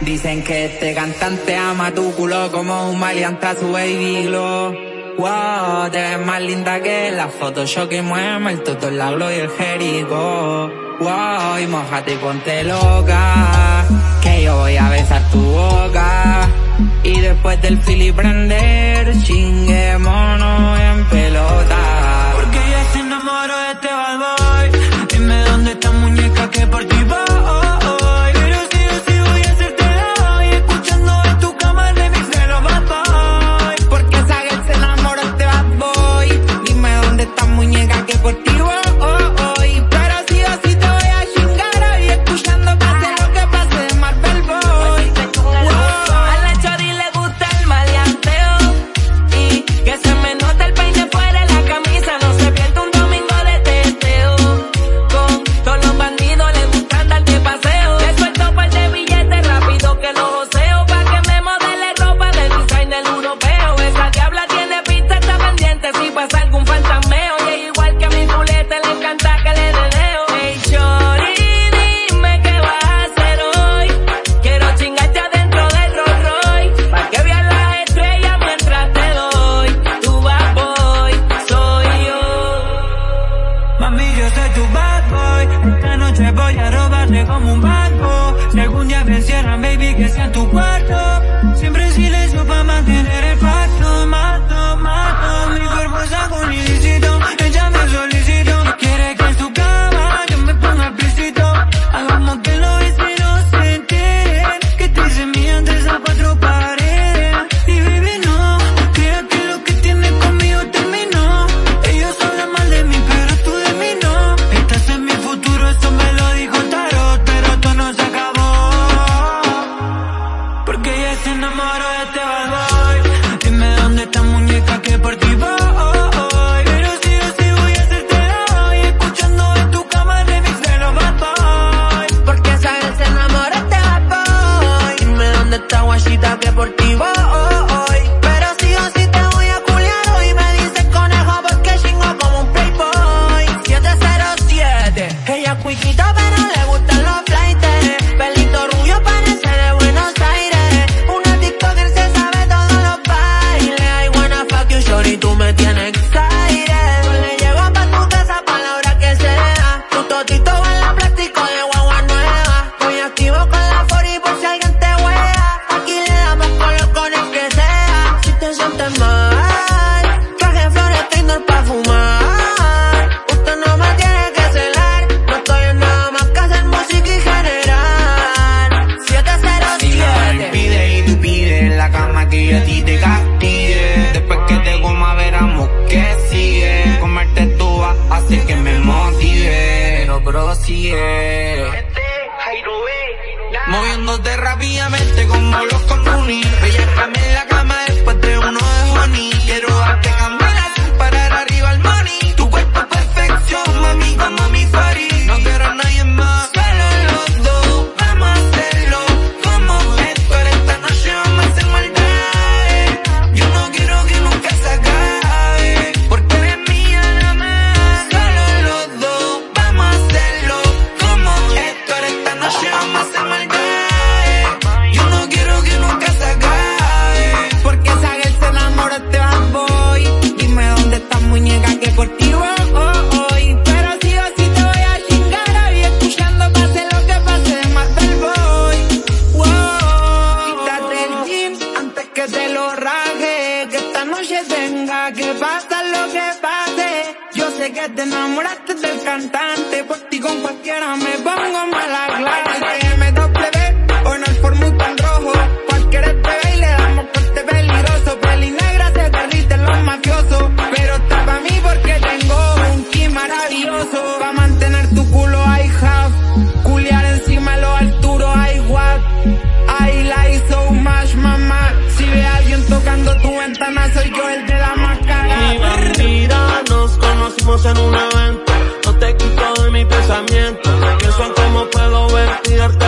Dicen que este cantante ama tu culo como un maleante a su baby glow. Wow, te ves más linda que la Photoshop que mueve el toto, el lablo y el jerico. Wow, y mojate y ponte loca, que yo voy a besar tu boca. Y después del fili prender, Mami, yo soy tu bad boy. Esta noche voy a robarte como un banco. Según si ya me encierran, baby, que sea en tu cuarto. Siempre en silencio para mantener el par. así. Moviéndote rápidamente como los con Bella en la cama después de uno de Honey. Quiero Y wow, oh, oh, pero si, o si te voy a chingar, a escuchando pase lo que pase, más tal voy. Wow, oh, oh. Quítate el gym, antes que te lo raje, que esta noche venga, que pase lo que pase. Yo sé que te enamoraste del cantante, por ti con cualquiera me pongo mala clase. va a mantener tu culo I have. Culear encima lo Arturo I what I like so much mamá. Si ve a alguien tocando tu ventana soy yo el de la máscara. Mi bandida, nos conocimos en un evento. No te quito de mi pensamiento. Pienso en cómo puedo vestirte.